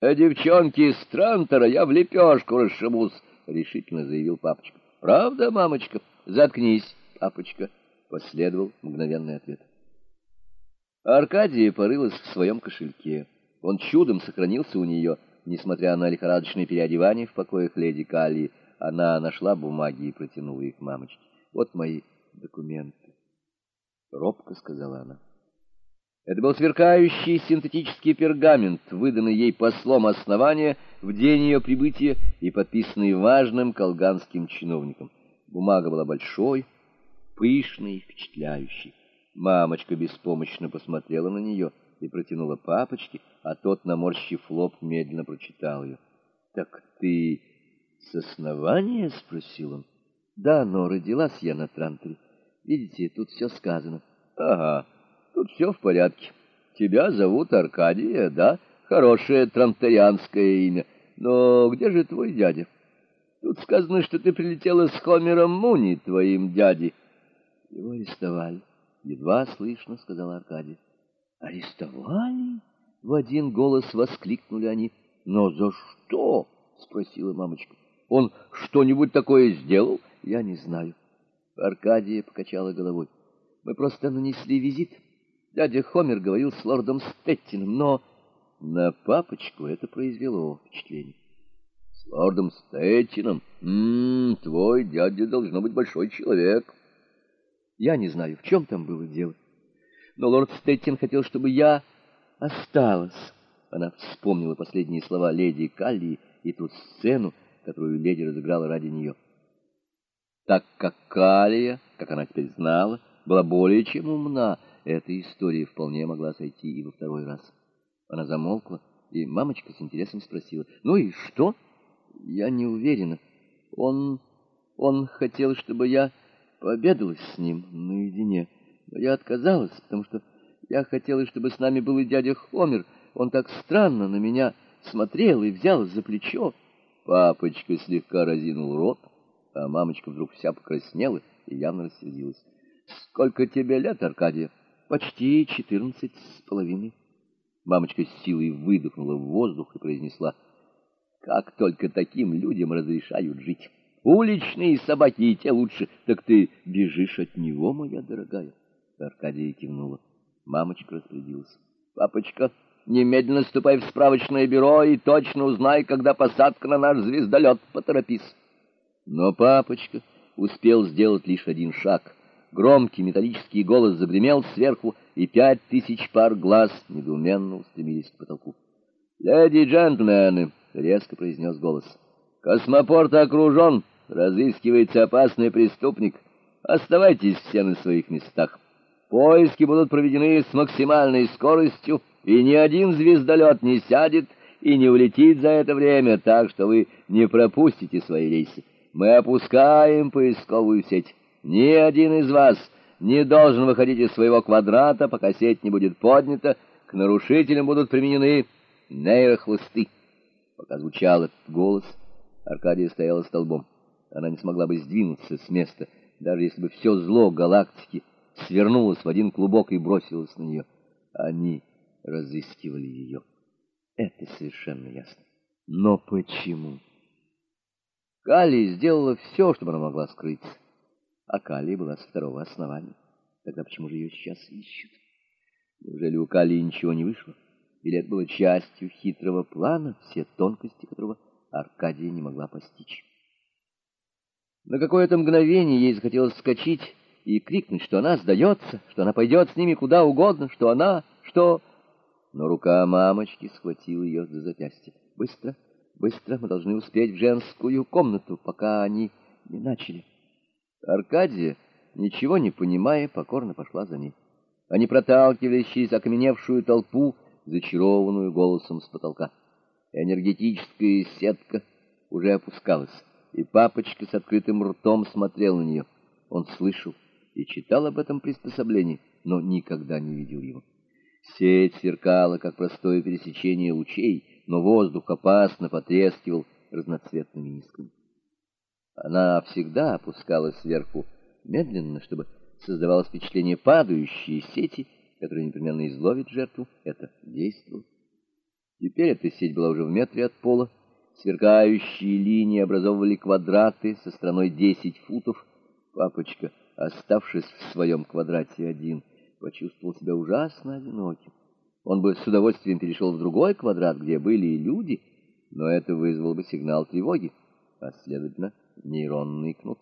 А девчонки из Трантора я в лепешку расшибусь, — решительно заявил папочка. — Правда, мамочка? Заткнись, папочка, — последовал мгновенный ответ. Аркадия порылась в своем кошельке. Он чудом сохранился у нее, несмотря на лихорадочное переодевание в покоях леди Калли. Она нашла бумаги и протянула их мамочке. «Вот мои документы», — робко сказала она. Это был сверкающий синтетический пергамент, выданный ей послом основания в день ее прибытия и подписанный важным колганским чиновником. Бумага была большой, пышной и впечатляющей. Мамочка беспомощно посмотрела на нее и протянула папочке, а тот, наморщив лоб, медленно прочитал ее. — Так ты с основания? — спросил он. — Да, но родилась я на Транторе. Видите, тут все сказано. — Ага, тут все в порядке. Тебя зовут Аркадия, да? Хорошее транторианское имя. Но где же твой дядя? Тут сказано, что ты прилетела с Хомером Муни, твоим дядей. Его арестовали. Едва слышно, — сказал Аркадий. Арестовали? В один голос воскликнули они. Но за что? — спросила мамочка. Он что-нибудь такое сделал? Я не знаю. Аркадия покачала головой. Мы просто нанесли визит. Дядя Хомер говорил с лордом Стеттином, но на папочку это произвело впечатление. С лордом Стеттином? М -м, твой дядя должно быть большой человек. Я не знаю, в чем там было дело. Но лорд Стеттин хотел, чтобы я осталась. Она вспомнила последние слова леди Калли и ту сцену, которую леди разыграла ради нее. Так как Калия, как она теперь знала, была более чем умна, эта история вполне могла сойти и во второй раз. Она замолкла, и мамочка с интересом спросила, «Ну и что?» «Я не уверена. Он... он хотел, чтобы я пообедалась с ним наедине, но я отказалась, потому что я хотела, чтобы с нами был и дядя Хомер. Он так странно на меня смотрел и взял за плечо. Папочка слегка разинул рот, а мамочка вдруг вся покраснела и явно рассердилась. — Сколько тебе лет, Аркадия? — Почти четырнадцать с половиной. Мамочка с силой выдохнула в воздух и произнесла, — Как только таким людям разрешают жить! Уличные собаки и те лучше. Так ты бежишь от него, моя дорогая? Аркадия кивнула. Мамочка распорядилась. Папочка, немедленно ступай в справочное бюро и точно узнай, когда посадка на наш звездолет. Поторопись. Но папочка успел сделать лишь один шаг. Громкий металлический голос загремел сверху, и пять тысяч пар глаз недоуменно устремились к потолку. «Леди и джентльмены!» — резко произнес голос. «Космопорт окружен!» разыскивается опасный преступник, оставайтесь все на своих местах. Поиски будут проведены с максимальной скоростью, и ни один звездолет не сядет и не улетит за это время, так что вы не пропустите свои рейсы. Мы опускаем поисковую сеть. Ни один из вас не должен выходить из своего квадрата, пока сеть не будет поднята, к нарушителям будут применены нейрохлысты. Пока звучал этот голос, Аркадия стояла столбом она не смогла бы сдвинуться с места, даже если бы все зло галактики свернулось в один клубок и бросилось на нее. Они разыскивали ее. Это совершенно ясно. Но почему? Кали сделала все, чтобы она могла скрыться. А Кали была с второго основания. Тогда почему же ее сейчас ищут? Неужели у Кали ничего не вышло? Или это было частью хитрого плана, все тонкости которого Аркадия не могла постичь? На какое-то мгновение ей захотелось вскочить и крикнуть, что она сдается, что она пойдет с ними куда угодно, что она, что... Но рука мамочки схватила ее за запястье. «Быстро, быстро, мы должны успеть в женскую комнату, пока они не начали». Аркадия, ничего не понимая, покорно пошла за ней. Они проталкивались через окаменевшую толпу, зачарованную голосом с потолка. Энергетическая сетка уже опускалась и папочка с открытым ртом смотрел на нее. Он слышал и читал об этом приспособлении, но никогда не видел его. Сеть сверкала, как простое пересечение лучей, но воздух опасно потрескивал разноцветными искрами. Она всегда опускалась сверху медленно, чтобы создавалось впечатление падающей сети, которая непременно изловит жертву. Это действовало. Теперь эта сеть была уже в метре от пола. Сверкающие линии образовывали квадраты со стороной 10 футов. Папочка, оставшись в своем квадрате один, почувствовал себя ужасно одиноким. Он бы с удовольствием перешел в другой квадрат, где были и люди, но это вызвало бы сигнал тревоги, а, следовательно, нейронный кнут.